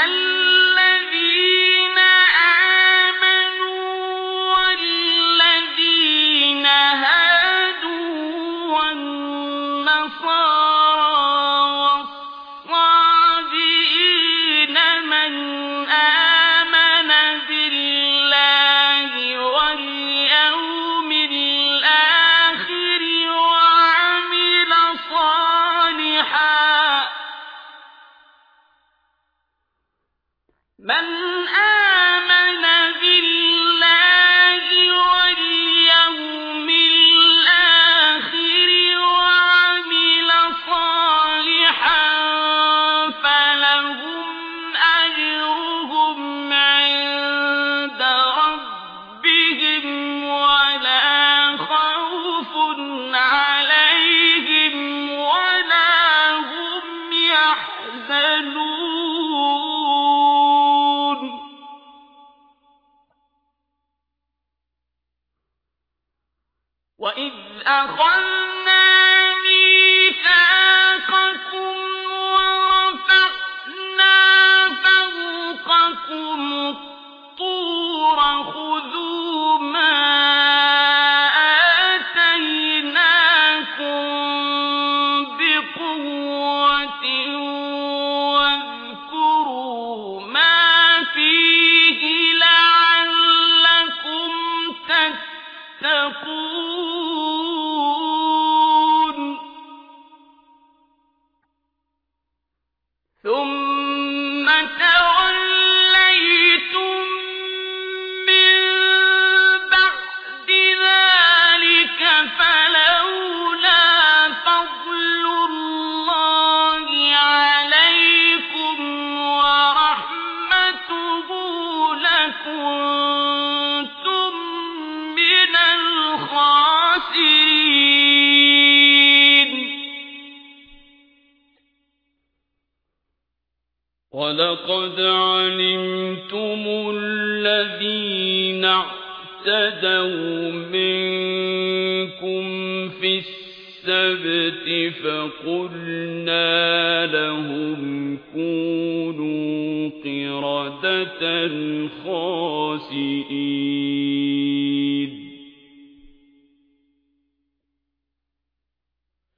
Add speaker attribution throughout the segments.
Speaker 1: من وإذ أخذنا ميثاقكم
Speaker 2: ولقد علمتم الذين اعتدوا منكم في السبت فقلنا لهم كونوا قردة خاسئين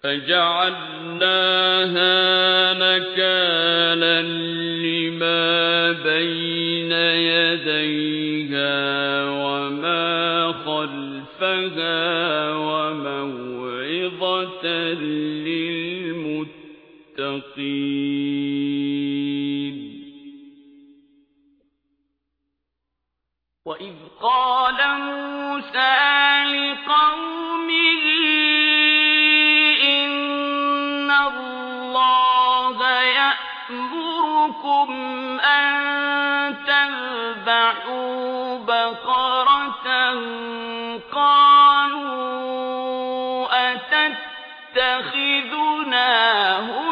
Speaker 2: فجعلناها نكالا لما بين يديها وما خلفها وموعظة للمتقين.
Speaker 1: وإذ قال موسى لقومه يأمركم أن تذبحوا بقرة قالوا أتتخذنا هُزُوًا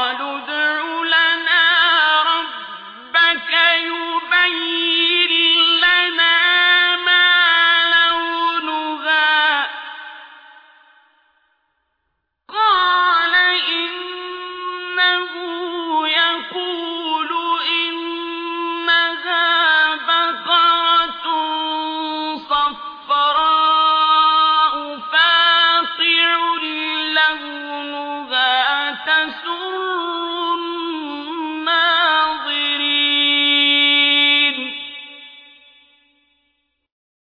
Speaker 1: يَلْبَسُوا